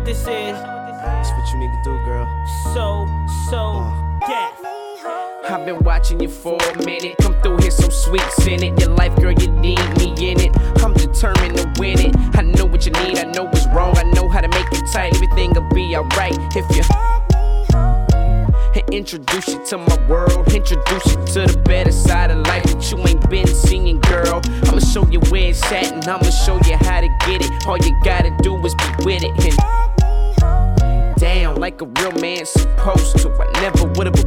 what this is. That's what you need to do, girl. So, so, Uh. death. I've been watching you for a minute. Come through here, some sweets in it. Your life, girl, you need me in it. I'm determined to win it. I know what you need, I know what's introduce you to my world. Introduce you to the better side of life that you ain't been seeing, girl. I'ma show you where it's at, and I'ma show you how to get it. All you gotta do is be with it. And down like a real man supposed to. I never would've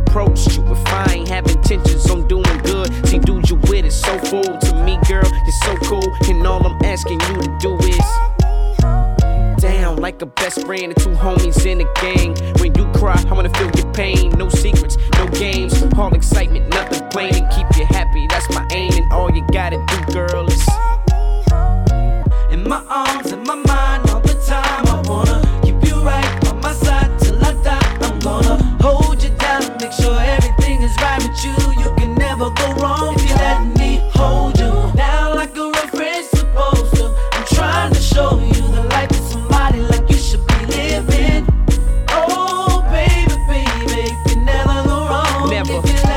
like a best friend and two homies in a gang. When you cry, I wanna feel your pain. No secrets, no games, all excitement, nothing plain. And keep you happy, that's my aim. And all you gotta do, girl, is In my arms, in my mind,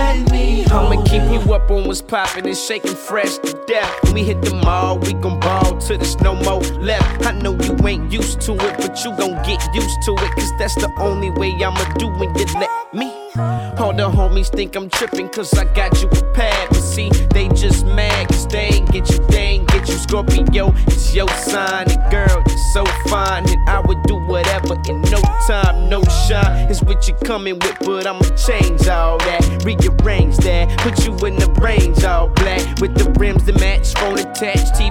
let me hold I'ma keep you. up on what's poppin' and shaking fresh to death. When we hit the mall, we gon' ball till there's no more left. I know you ain't used to it, but you gon' get used to it. Cause that's the only way I'ma do when you let me. All the homies think I'm trippin' cause I got you prepared. But see, they just mad cause they ain't get you, they ain't get you. Scorpio, it's your sign. And girl, you're so fine. And I would do whatever in no time, no shine. It's what you're coming with, but I'ma change all that. Rearrange that, put you in the range all black. With the rims that match, phone attached, TVs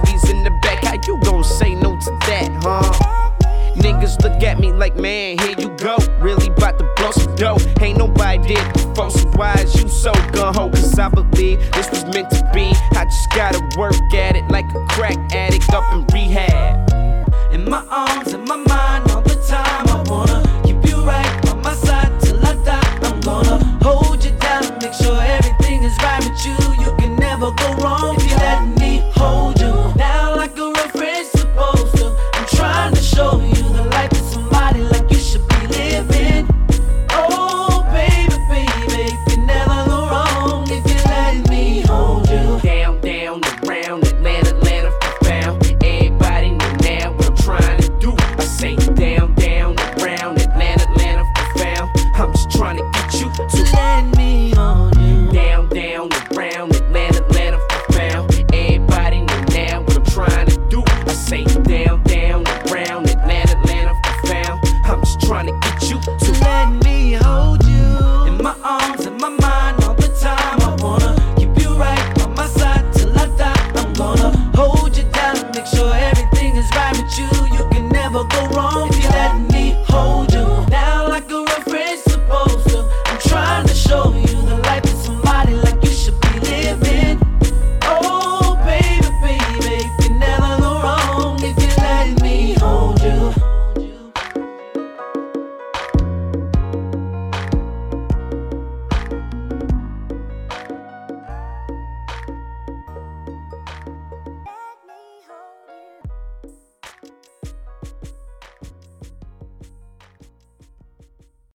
Niggas look at me like, man, here you go. Really bout to blow some dough. Ain't nobody did before, so why is you so gun ho? Cause I believe this was meant to be. I just gotta work at it like a crack addict up in rehab. In my arms, in my mind, all the time. I wanna keep you right by my side till I die. I'm gonna hold you down make sure everything is right with you. You can never go wrong